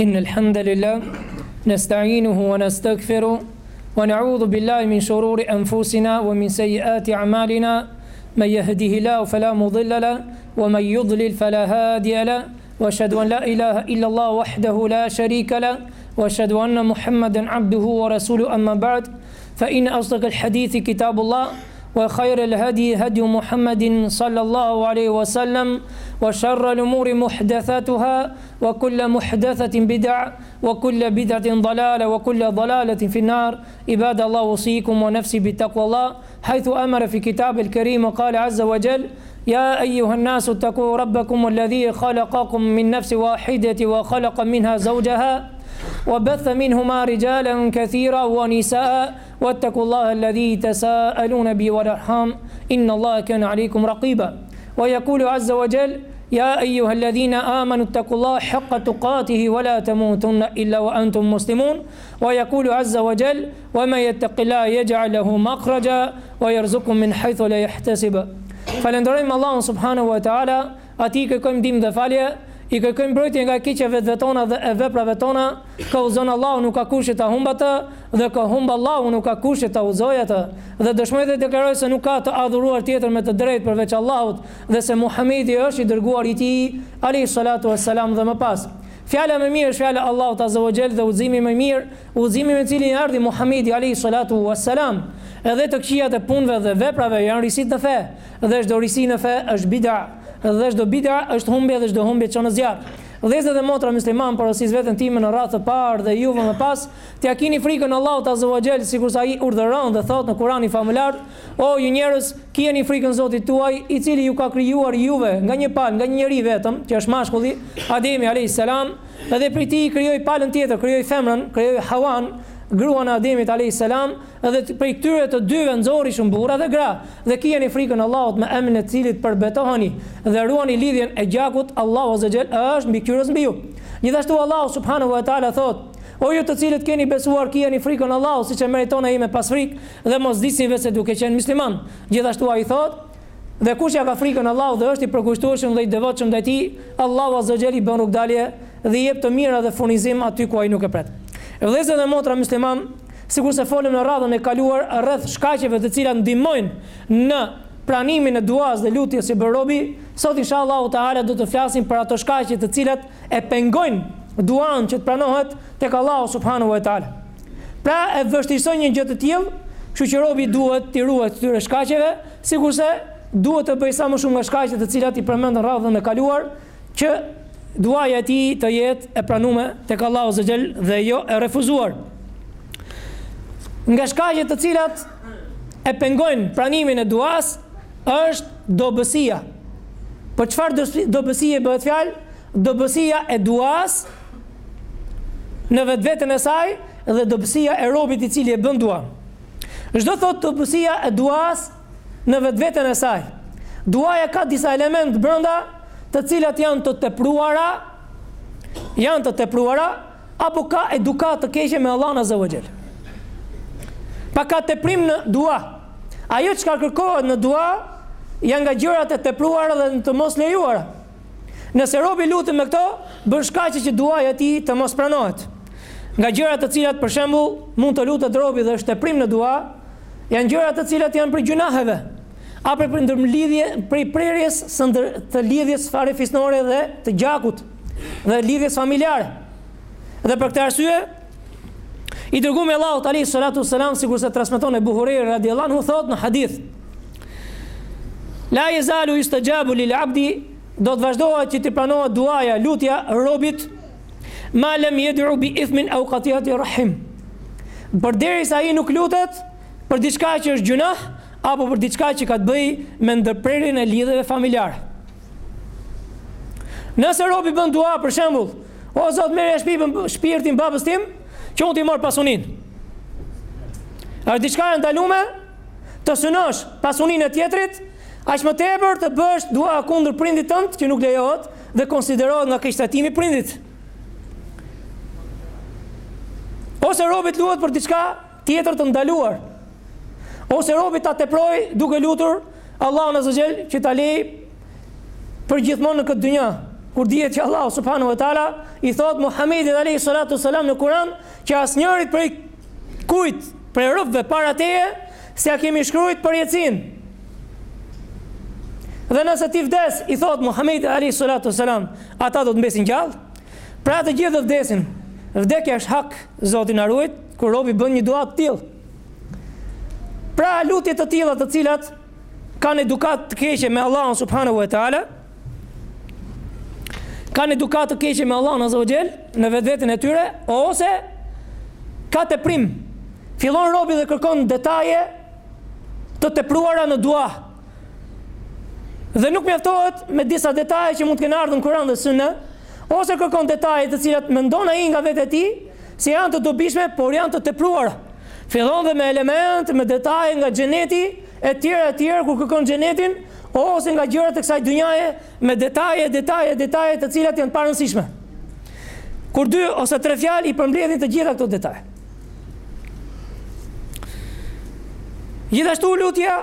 إن الحمد لله نستعينه ونستغفره ونعوذ بالله من شرور أنفسنا ومن سيئات أعمالنا من يهده الله فلا مضل له ومن يضلل فلا هادي له واشهد ان لا اله الا الله وحده لا شريك له واشهد ان محمدا عبده ورسوله اما بعد فان اصدق الحديث كتاب الله وخير الهدي هدي محمد صلى الله عليه وسلم وشر الأمور محدثاتها وكل محدثة بدع وكل بدعة ضلالة وكل ضلالة في النار عباد الله أوصيكم ونفسي بتقوى الله حيث أمر في كتاب الكريم وقال عز وجل يا أيها الناس اتقوا ربكم الذي خلقكم من نفس واحدة وخلق منها زوجها وبث منهما رجالا كثيرا ونساء واتقوا الله الذي تساءلون به والارحام ان الله كان عليكم رقيبا ويقول عز وجل يا ايها الذين امنوا اتقوا الله حق تقاته ولا تموتن الا وانتم مسلمون ويقول عز وجل ومن يتق الله يجعل له مخرجا ويرزقكم من حيث لا يحتسب فلندرم الله سبحانه وتعالى Atij i kërkojmë ndihmë dhe falje, i kërkojmë mbrojtje nga e keqja e vetve tona dhe e veprave tona, kë udhëzon Allahu nuk ka kush që ta humbë atë, dhe kë humb Allahu nuk ka kush që ta udhëzojë atë. Dhe dëshmoj dhe deklaroj se nuk ka të adhuruar tjetër me të drejtë përveç Allahut dhe se Muhamedi është i dërguari i Tij, alejhi salatu ves selam dhe më pas. Fjala më e mirë është fjala e Allahut azza wa xhel dhe udhëzimi më i mirë Udhëzimi me të cilin erdhi Muhamedi alejhi salatu ue selam, Dhe të këqijat e punëve dhe veprave janë risitë në fe, dhe çdo risi në fe është bid'a, dhe çdo bid'a është humbje dhe çdo humbje çon në zjarr. O vëllezër dhe motra myslimanë, porosis veten time në radhë të parë dhe juve më pas, t'ia keni frikën Allahut azza wa xhel, sikurse Ai urdhëron dhe thotë në Kuranin famëlartë, O ju njerëz, kijeni frikën Zotit tuaj, i Cili ju ka krijuar juve nga një palë, nga një njeri vetëm, që është mashkulli, Ademi alejhi selam, Edhe prej tij krijoi palën tjetër, krijoi femrën, krijoi Hawan, gruan e Ademit alayhis salam, edhe prej këtyre të dyve nxorri shumë burra dhe gra. Dhe kijeni frikën Allahut me emrin e të Cilit përbetohuni dhe ruani lidhjen e gjakut, Allahu azza wa xhel është mbikëqyrës mbi ju. Gjithashtu Allahu subhanahu wa taala thotë, O ju të cilët keni besuar, kijeni frikën Allahut siç e meriton ai me pas frikë dhe mos vdisni veçse duke qenë musliman. Gjithashtu ai thotë, Dhe kush ia ka frikën Allahut dhe është i përkushtueshëm dhe i devotshëm ndaj Tij, Allahu Azza wa Jall i bën rrugëdalje dhe i jep të mira dhe furnizim aty ku ai nuk e pret. Vëllezër dhe motra muslimanë, sikurse folëm në radhën e kaluar rreth shkaqeve të cilat ndihmojnë në pranimin e duas dhe lutjes që bën robi, sot insha Allahu Teala do të flasim për ato shkaqe të cilat e pengojnë duan që të pranohet tek Allahu Subhanahu wa Taala. Pra e vështirësojnë një gjë të tillë, kështu që robi duhet t'i ruhet këtyre shkaqeve, Sikurse, duhet të bëjë sa më shumë nga shkaqet të cilat i përmendëm radhën e kaluar, që duaja e tij të jetë e pranume tek Allahu azza wa xhel dhe jo e refuzuar. Nga shkaqet të cilat e pengojnë pranimin e duas është dobësia. Për çfarë dobësie bëhet fjalë? Dobësia e duas në vetveten e saj dhe dobësia e robit i cili e bën dua. Ç'do thotë dobësia e duas në vetveten e saj. Duaja ka disa elementë brenda, të cilat janë të tepruara, janë të tepruara apo ka edukatë të keqe me Allahun Azza wa Jall. Pra ka teprim në dua. Ajo çka kërkohet në dua janë nga gjërat e tepruara dhe të moslejuara. Nëse robi lutet me këto, bën shkaqe që duaja e tij të mos pranohet. Nga gjërat të cilat, për shembull, mund të lutet robi dhe është teprim në dua, janë gjëra të cilat janë prej gjynaheve, a prej prej ndërlidhje, prej prerjes së ndër, të lidhjes farefisnore dhe të gjakut dhe lidhjes familjare. Dhe për këtë arsye, I dërguari i Allahut alayhi salatu wasalam sikur se transmeton Ebu Hurejra radhiyallahu anhu thotë në hadith La yazalu yustajabu lil abdi do të vazhdohet që t'i pranohet duaja, lutja robit ma lam yad'u bi ithmin aw qati'ati rahim. Përderisa ai nuk lutet për diçka që është gjynah apo për diçka që ka të bëjë me ndërprerjen e lidhjeve familjare. Nëse robi bën dua për shembull, o Zot merrja shpi shpirtin babës tim, që unë t'i marr pasurinë. Është diçka e ndaluar të synosh pasurinë e tjetrit, aq më tepër të bësh dua kundër prindit tënd që nuk lejohet dhe konsiderohet nga keqtrajtimi i prindit. Ose robi lutet për diçka tjetër të ndaluar. Ose robi ta teprojë duke lutur Allahun Azza Jell që ta lejë për gjithmonë në këtë dynja. Kur dihet që Allahu subhanahu wa taala i thotë Muhamedit alayhi salatu wasalam në Kur'an që asnjërit prej kujt, prej robëve para teje s'ja kemi shkruajt përjetësinë. Dhe nëse ti vdes, i thotë Muhamedit alayhi salatu wasalam, ata do të mbesin gjallë? Pra të gjithë do të vdesin. Vdekja është hak, Zoti na ruajtë. Kur robi bën një dua të tillë. Pra lutje të tilla të cilat kanë edukatë të keqe me Allahun subhanahu wa taala. Kanë edukatë të keqe me Allahun azza wa jall në vetveten e tyre ose ka teprim. Fillon robi dhe kërkon detaje të tepruara në dua. Dhe nuk mjaftohet me disa detaje që mund të kenë ardhur në Kur'an dhe Sunne, ose kërkon detaje të cilat mendon ai nga vetja e tij se janë të dobishme, por janë të tepruara. Fillon dhe me elemente, me detaje nga xheneti, etj, etj, kur kërkon xhenetin, ose nga gjërat e kësaj dynjaje, me detaje, detaje, detaje të cilat janë të parëndësishme. Kur dy ose tre fjalë i përmbledhin të gjitha këto detaje. Gjithashtu lutja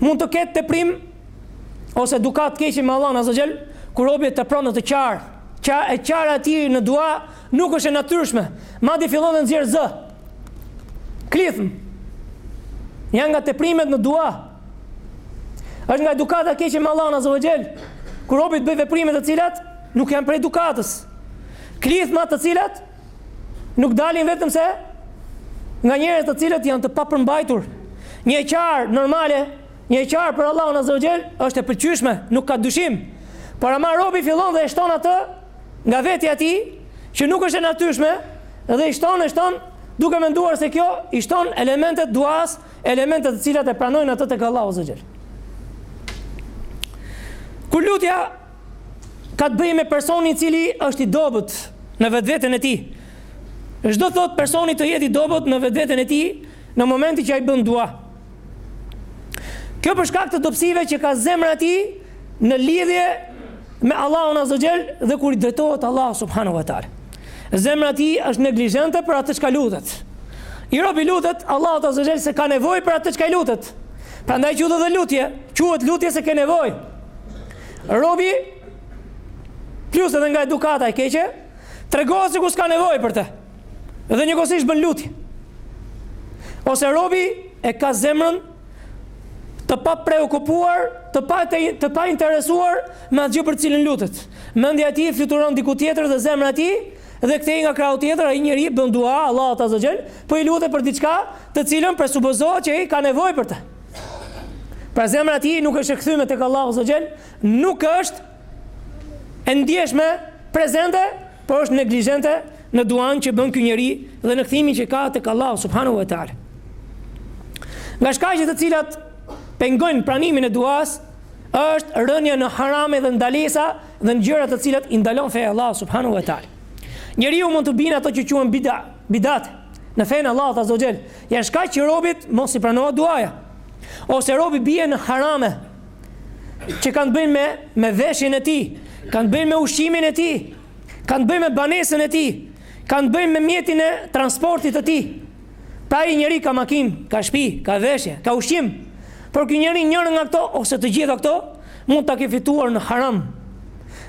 mund të ketë teprim ose edukatë të keqe me Allahun azza wa jall, kur robi e tepron në të qarë, qa, e qara e tij në dua nuk është e natyrshme, madje fillon dhe nxjerr zë, klithmë, janë nga teprimet në dua, Është nga edukata e keqe me Allahun Azza wa Jell, kur robi të bëjë veprime të cilat nuk janë prej edukatës. Klithma të cilat nuk dalin vetëmse nga njerëz të cilët janë të papërmbajtur. Një e qarë normale, një e qarë për Allahun Azza wa Jell është e pëlqyeshme, nuk ka dyshim. Por ama robi fillon dhe e shton atë nga vetja e tij, që nuk është e natyrshme, dhe i shton, e shton duke menduar se kjo i shton elementet duasë elemente të cilat e pranojnë atë tek Allahu azza xal. Kur lutja ka të bëjë me personin i cili është i dobët në vetveten e tij. Ç'do të thotë personi të jetë i dobët në vetveten e tij në momentin që ai bën dua. Kjo për shkak të dobësive që ka zemra e tij në lidhje me Allahun azza xal dhe kur i drejtohet Allahut subhanahu wa taala. Zemra e tij është neglizhente për atë çka lutet. I robi lutet Allahut azza xhel se ka nevojë për atë çka i lutet. Prandaj quhet edhe lutje, quhet lutje se ke nevojë. Robi plus edhe nga edukata e keqe, tregohet sikur s'ka nevojë për të. Dhe njëkohësisht bën lutje. Ose robi e ka zemrën të pa preokupuar, të pa të, të pa interesuar me atë gjë për të cilën lutet. Mendja e tij fluturon diku tjetër dhe zemra e tij dhe kthehet nga krahu tjetër, ai njeri bën dua Allahut azza xhel, po i lutet për diçka të cilën presupozohet që ai ka nevojë për të. Pra zemra e tij nuk është e kthyer tek Allahu azza xhel, nuk është e ndjeshme prezente Por është neglizhente në duan që bën ky njeri dhe në kthimin që ka tek Allahu subhanahu wa taala. Nga shkaqet të cilat pengojnë pranimin e duas është rënia në harame dhe ndalesa dhe në gjëra të cilat i ndalon feja e Allahut subhanahu wa taala. Njeriu mund të bjerë në ato që quhen bida, bidat në fenë e Allahut azza xhel. Janë shkaqe që robit mos i pranohet duaja. Ose robi bie në harame që kanë të bëjnë me me veshjen e tij, kanë të bëjnë me ushqimin e tij, kanë të bëjnë me banesën e tij, kanë të bëjnë me mjetin e transportit të tij. Pra ai njeri ka makinë, ka shtëpi, ka veshje, ka ushqim. Por ky njeri njërin nga këto ose të gjitha këto mund ta ketë fituar në haram.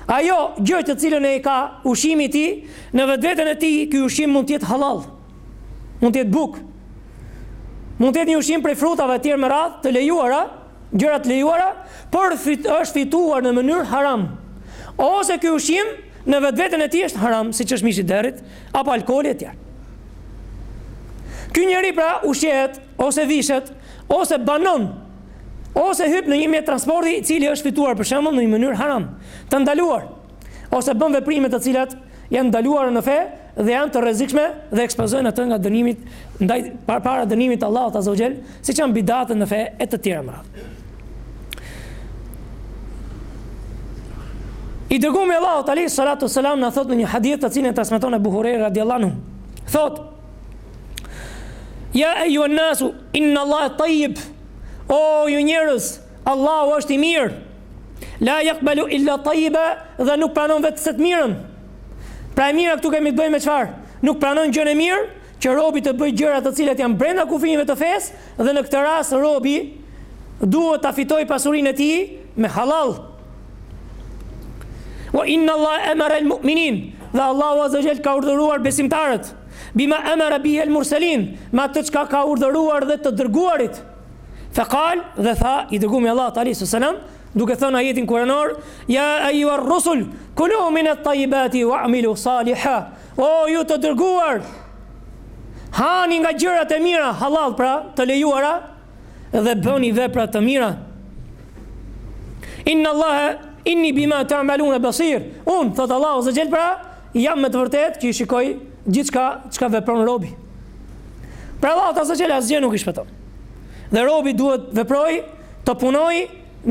Ajo gjë të cilën e ka ushqimi i tij në vetveten e tij, ky ushqim mund të jetë halal. Mund të jetë bukë. Mund të jetë një ushqim prej frutave e të tjera me radhë të lejuara, gjëra të lejuara, por është fituar në mënyrë haram, ose ky ushqim në vetveten e tij është haram, siç është mishi i derrit, apo alkooli e tjerë. Ky njeri pra ushqehet ose vishet, ose banon, ose hyp në një mjet transporti i cili është fituar për shembull në një mënyrë haram, të ndaluar, ose bën veprime të cilat janë të ndaluara në fe dhe janë të rrezikshme dhe ekspozojnë atë nga dënimi ndaj para para dënimit të Allahut azza xhel, siç janë bidatet në fe e të tjera me radhë. I dërgumi Allahut alejhi salatu ue selam na thotë në një hadith të cilin e transmeton Abu Huraira radhiyallahu anhu. Thotë: Ya ayyuhan nasu inna Allah tayyib. O ju njerëz, Allahu është i mirë. La yaqbalu illa tayyiba, dhe nuk pranon vetëm se të mirën. Pra e mira këtu kemi të bëjmë me çfarë? Nuk pranon gjënë e mirë që robi të bëjë gjëra të cilat janë brenda kufinjve të fesë dhe në këtë rast robi duhet ta fitojë pasurinë e tij me hallall. Wa inna Allah amara al-mu'minin, dhe Allahu azza wa jall ka urdhëruar besimtarët bima amara bihi al-mursalin, me atë çka ka urdhëruar dhe të dërguarit. Fe kal dhe tha i dërgumi i Allahut alejhi selam duke thënë ajetin kuranor ja ejjuha rrusul kulu minet tajibati wa'milu saliha o ju të dërguar hani nga gjërat e mira hallall pra të lejuara dhe bëni vepra të mira inna Allah inni bima ta'malune basir unë thotë Allahu azze we xhel pra Jam me të vërtetë që i shikoj gjithçka çka vepron robi. Pra Allahut azze we xhel asgjë nuk i shpëton. Dhe robi duhet veprojë të punojë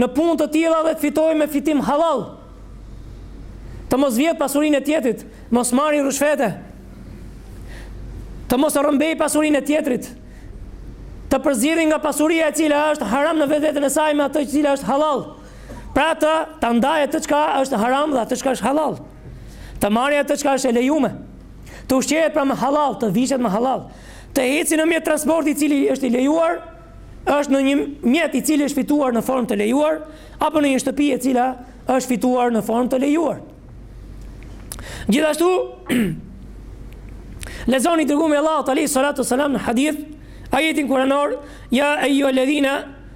në punë të tilla dhe të fitojë me fitim hallall. Të mos vjedhë pasurinë e tjetrit, mos marri ryshfete, të mos rrëmbejë pasurinë e tjetrit, të përziri nga pasuria e cila është haram në vetveten e saj me atë cila është hallall. Pra të të ndajë atë çka është haram dhe atë çka është hallall. Të marri atë çka është e lejume. Të ushqehet pra me hallall, të vishet me hallall. Të heci në mjet transporti i cili është i lejuar, është në një mjet i cili është fituar në formë të lejuar apo në një shtëpi e cila është fituar në formë të lejuar. Gjithashtu lexon i dërgumi i Allahut alejhi salatu wassalam në hadith Ajetin kuranor Ja ejjuhel ledhina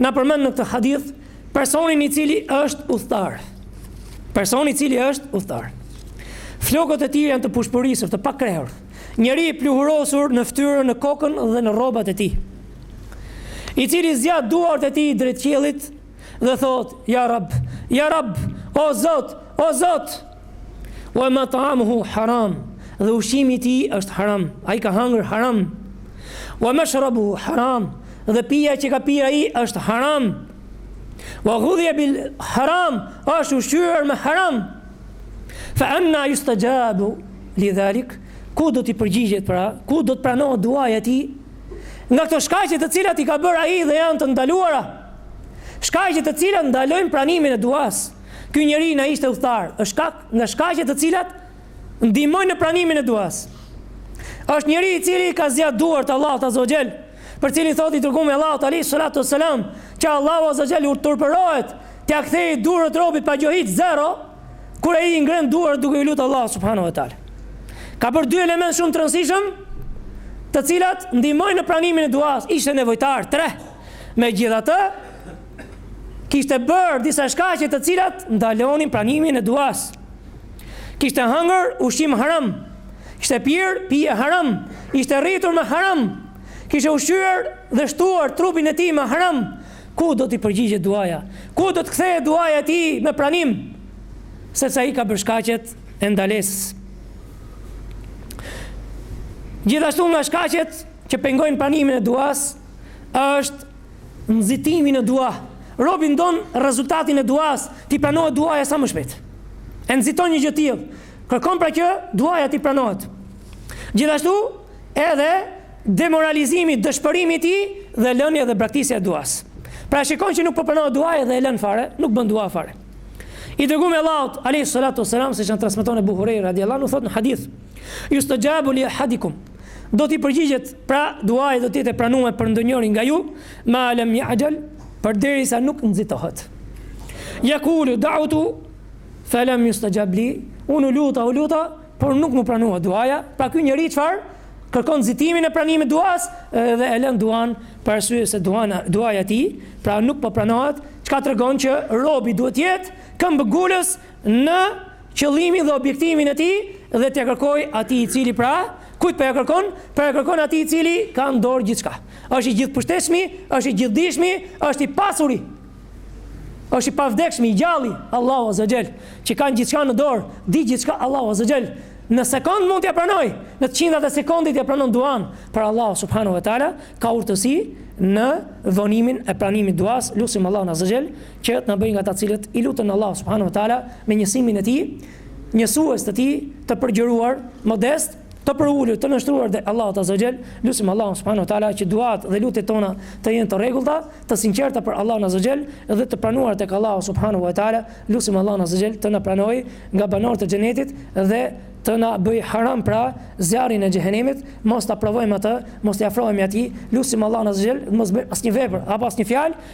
na përmend në këtë hadith personin i cili është udhëtar. Personi i cili është udhëtar. Flokët e tij janë të shpupurisur, të pakrehur. Njeri i pluhurosur në fytyrën, në kokën dhe në rrobat e tij. I cili zgjat duart e tij drejt qiellit dhe thotë: "Ya Rabb, Ya Rabb, o Zot, o Zot!" Wa mat'amuhu haram, dhe ushqimi i tij është haram, ai ka hangër haram. Wa mashrabuhu haram, dhe pija që ka pirë ai është haram. Wa ghudhiya bil haram, është ushqyer me haram. Fa anna yustajabu li dhalik, ku do t'i përgjigjet pra, ku do të pranohet duaja e tij? Nga këto shkaqe të cilat i ka bërë ai dhe janë të ndaluara, shkaqe të cilat ndalojnë pranimin e duasë. Ky njeri na ishte udhëtar, është shkak nga shkaqet të cilat ndihmojnë në pranimin e duas. Është njeri i cili ka zgjat duart te Allahu Azza wa Jall, për cilin thotë i dërgumi i Allahut alejhi salatu wassalam, që Allahu Azza wa Jall u turpërohet t'ia kthejë duart robit pa gjë hiç zero, kur ai i ngren duart duke i lutur Allahut subhanahu wa taala. Ka bërë dy elementë shumë të rëndësishëm, të cilat ndihmojnë në pranimin e duas, ishte nevojtar, tre. Megjithatë, kishte bërë disa shkaqe të cilat ndalonin pranimin e duas. Kishte hëngër ushqim haram, kishte pirë pije haram, ishte rritur me haram, kishte ushqyer dhe shtuar trupin e tij me haram. Ku do t'i përgjigjet duaja? Ku do të kthehet duaja e tij me pranim? Sepse ai ka bërë shkaqet e ndalesës. Gjithashtu nga shkaqet që pengojnë pranimin e duas është Nxitimi në dua. Robi don rezultatin e duas, t'i pranohet duaja sa më shpejt. E nxiton një gjë të tillë. Kërkon pra që duaja t'i pranohet. Gjithashtu, edhe demoralizimi, dëshpërimi i tij dhe lënia dhe braktisja e duas. Pra e shikon që nuk po pranohet duaja dhe e lën fare, nuk bën dua fare. I dërguari i Allahut, alayhi salatu wassalam, siç na transmeton Ebu Hurejra radiallahu anhu thotë në hadith, Yustajabu li ahadikum Do t'i përgjigjet, pra duaja do të jetë e pranuar për ndonjërin nga ju, ma lem ya'jal, përderisa nuk nxitohet. Yaqulu da'utu falam yustajab li, unë u luta, u luta, por nuk m'u pranua duaja. Pra ky njeri çfarë kërkon nxitimin e pranimit të duas dhe e lën duan për arsye se duana duaja e tij, pra nuk po pranohet, çka tregon që robi duhet të jetë këmbëngulës në qëllimin dhe objektivin e tij dhe t'ia kërkojë atij i cili pra kujt po ia kërkon? Po ia kërkon atij i cili ka në dorë gjithçka. Është i gjithëpushtetshmi, është i gjithëdijshmi, është i pasuri. Është i pavdekshmi, i gjalli, Allahu Azza Jall, që ka gjithçka në dorë, di gjithçka Allahu Azza Jall. Në sekond mund t'ia pranojë, në të qindtat e sekondit t'ia pranon duan, por Allahu Subhanahu Wa Taala ka urtësi në vonimin e pranimit të duas, lusim Allahun Azza Jall që të na bëjë nga ata të cilët i luten Allahut subhanahu wa taala me njësimin e tij, njësues të tij, të përgjëruar, modestë, të përulur, të nënshtruar dhe Allahu azza xhel, lusim Allahun subhanahu wa taala që duat dhe lutjet tona të jenë të rregullta, të sinqerta për Allahun azza xhel dhe të pranuara tek Allahu subhanahu wa taala, lusim Allahun azza xhel të na pranojë nga banorët e xhenetit dhe të na bëjë haram pra zjarrin e xhehenemit, mos ta provojmë atë, mos i afrohemi atij, lusim Allahun azza xhel, mos bëjmë asnjë vepër apo asnjë fjalë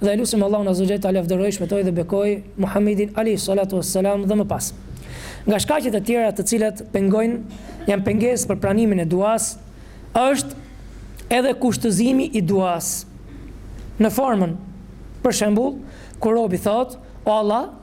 Dhe e lusim Allahun Azza wa Jall ta lavdërojë, shpëtojë dhe bekojë Muhammedin Alejhi Salatu wa Selam dhe më pas. Nga shkaqet e tjera të cilat pengojnë, janë pengesë për pranimin e duas, është edhe kushtëzimi i duas. Në formën, për shembull, kur robi thotë, O Allah,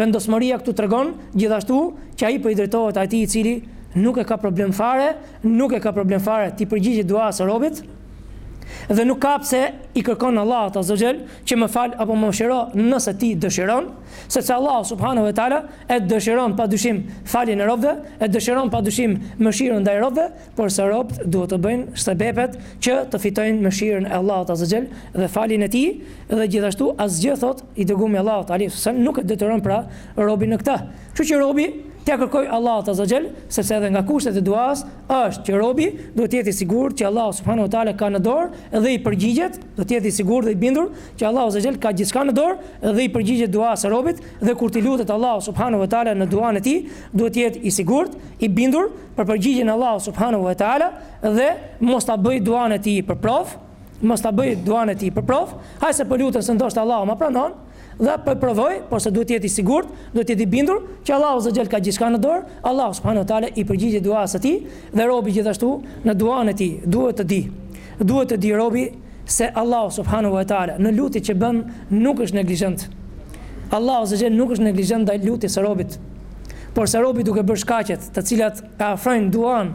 Vendosmëria këtu tregon, gjithashtu, që ai po i drejtohet atij i cili nuk e ka problem fare, nuk e ka problem fare t'i përgjigjet duasë së robit, dhe nuk ka pse i kërkon Allahut azza wa xhel që më fal apo më mëshiro nëse ti dëshiron, sepse Allahu subhanahu wa taala e dëshiron padyshim faljen e robëve, e dëshiron padyshim mëshirën ndaj robëve, Porse robët duhet të bëjnë sebepet që të fitojnë mëshirën e Allahut azza wa xhel dhe faljen e Tij dhe gjithashtu asgjë thotë i dërguam i Allahut alejhi sallatu selam nuk e detyron pra robin në këtë. Kështu që robi t'ia kërkojë Allahut azza wa xhel, sepse edhe nga kushtet e duasë është që robi duhet të jetë i sigurt që Allahu subhanahu wa ta'ala e ka në dorë dhe i përgjigjet, do të jetë i sigurt dhe i bindur që Allahu azza wa xhel ka gjithçka në dorë dhe i përgjigjet duasë së robit dhe kur t'i lutet Allahu subhanahu wa ta'ala në duan e tij duhet të jetë i sigurt, i bindur për përgjigjen e Allahut subhanahu wa taala dhe mos ta bëj duan e tij për provë, mos ta bëj duan e tij për provë, hajt se po lutem se ndoshta Allahu ma pranon dhe po e provoj, porse duhet të jetë i sigurt, duhet të jetë i bindur që Allahu azza wa xhel ka gjithçka në dorë, Allahu subhanahu wa taala i përgjigjet duas së tij dhe robi gjithashtu në duan e tij duhet të di. Duhet të di robi se Allahu subhanahu wa taala në lutjet që bën nuk është neglizhent. Allahu azza wa xhel nuk është neglizhent ndaj lutjes së robit. Porse robi duke bërë shkaqet të cilat e afrojnë duan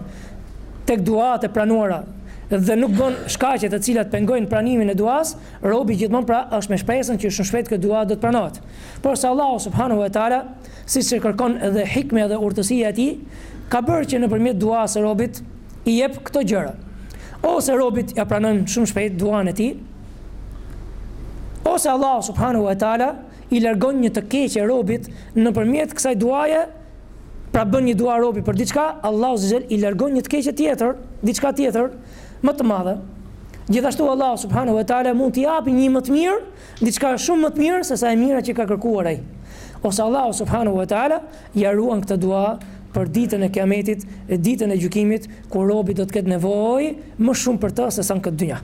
tek duat e pranuara dhe nuk bën shkaqe të cilat pengojnë pranimin e duas, robi gjithmonë pra është me shpresën që shumë shpejt kjo dua do të pranohet. Porse Allahu subhanahu wa taala, siç e kërkon edhe hikmja dhe urtësia e tij, ka bërë që nëpërmjet duas së robit i jep këto gjëra. Ose robit ia pranon shumë shpejt duan e tij, ose Allahu subhanahu wa taala i largon një të keqe robit nëpërmjet kësaj duaje, pra bën një dua robi për diçka, Allahu azza wa jall i largon një të keqe tjetër, diçka tjetër më të madhe. Gjithashtu Allahu subhanahu wa taala mund t'i japë një më të mirë, diçka shumë më të mirë se sa e mira që ka kërkuar ai. Ose Allahu subhanahu wa taala ia ruan këtë dua për ditën e Kiametit, e ditën e gjykimit, ku robi do të ketë nevojë më shumë për të se sa në këtë dynja.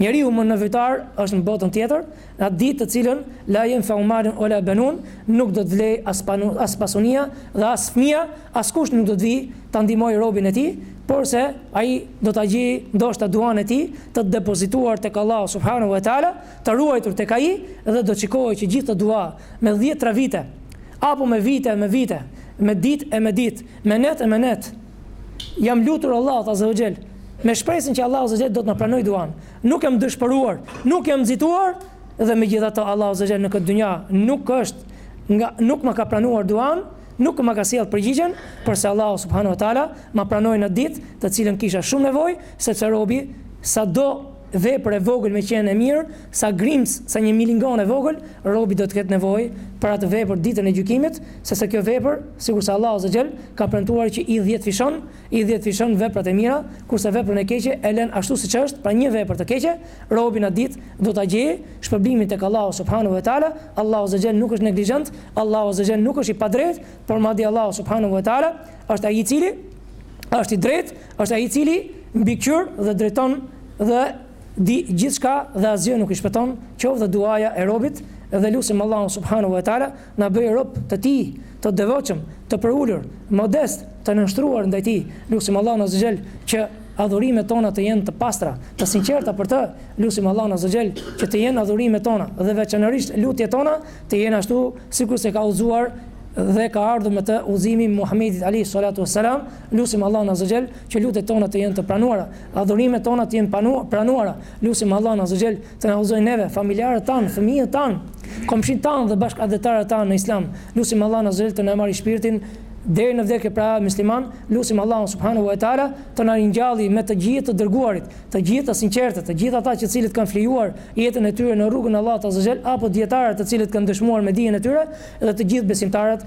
Njeriu më nevojtar është në botën tjetër, Në atë ditë të cilën, la jenfe'u malun wala benun, nuk do të vlejë as, as pasunia dhe as fëmija, askush nuk do të vijë ta ndihmojë robin e Tij, porse ai do ta gjejë ndoshta duan e tij të depozituar tek Allahu subhanehu ve teala, të ruajtur tek Ai dhe do shikojë që gjithë atë dua me dhjetra vite, apo me vite e me vite, me ditë e me ditë, me net e me net, jam lutur Allahut azza ve xhel, me shpresën që Allahu azza ve xhel do të ma pranojë duan. Nuk jam dëshpëruar, nuk jam nxituar dhe megjithatë Allahu azza wa jall në këtë dynja nuk është nga nuk ma ka pranuar duan, nuk ma ka sjellë përgjigjen, porse Allahu subhanahu wa taala ma pranoi në ditë të cilën kisha shumë nevojë, sepse robi sado vepër e vogël me qenë e mirë, sa grimcë, sa një milingon e vogël, robi do të ketë nevojë për atë vepër ditën e gjykimit, sepse kjo vepër, sikurse Allahu azza wa jall ka premtuar që i dhjetëfishon, I dhjetëfishon veprat e mira, kurse veprën e keqe e lën ashtu siç është, pra një vepër të keqe, robi në atë ditë do ta gjejë shpërblimin tek Allahu subhanehu ve teala, Allahu azze ve xhel nuk është neglizhent, Allahu azze ve xhel nuk është i padrejtë, por madje Allahu subhanehu ve teala është ai i cili është i drejtë, është ai i cili mbikëqyr dhe drejton dhe di gjithçka dhe asgjë nuk i shpëton, qoftë dhe duaja e robit dhe lusim Allahun subhanehu ve teala Na bëjë rob të Tij, të devotshëm, të përulur, modest, të nënshtruar ndaj Tij. Lusim Allahun Azze Xhel që adhurimet tona të jenë të pastra, të sinqerta për Të. Lusim Allahun Azze Xhel që të jenë adhurimet tona dhe veçanërisht lutjet tona të jenë ashtu sikurse ka udhëzuar dhe ka ardhur me të udhëzimi i Muhamedit Alejhi Salatu Ves Selam. Lusim Allahun Azze Xhel që lutjet tona të jenë të pranuara, adhurimet tona të jenë pranuara. Lusim Allahun Azze Xhel Të na udhëzojë neve, familjarët tanë, fëmijët tanë, komshinjtë tanë dhe bashkatdhetarët tanë në Islam. Lusim Allahun Azza wa Jell të na e marri shpirtin deri në vdekje pra mysliman, lusim Allahun Subhanahu wa Ta'ala të na ringjalli me të gjithë të dërguarit, të gjithë të sinqertët, të gjithë ata që cilët kanë flijuar jetën e tyre në rrugën e Allahut Azza wa Jell apo dijetarët të cilët kanë dëshmuar me dijen e tyre dhe të gjithë besimtarët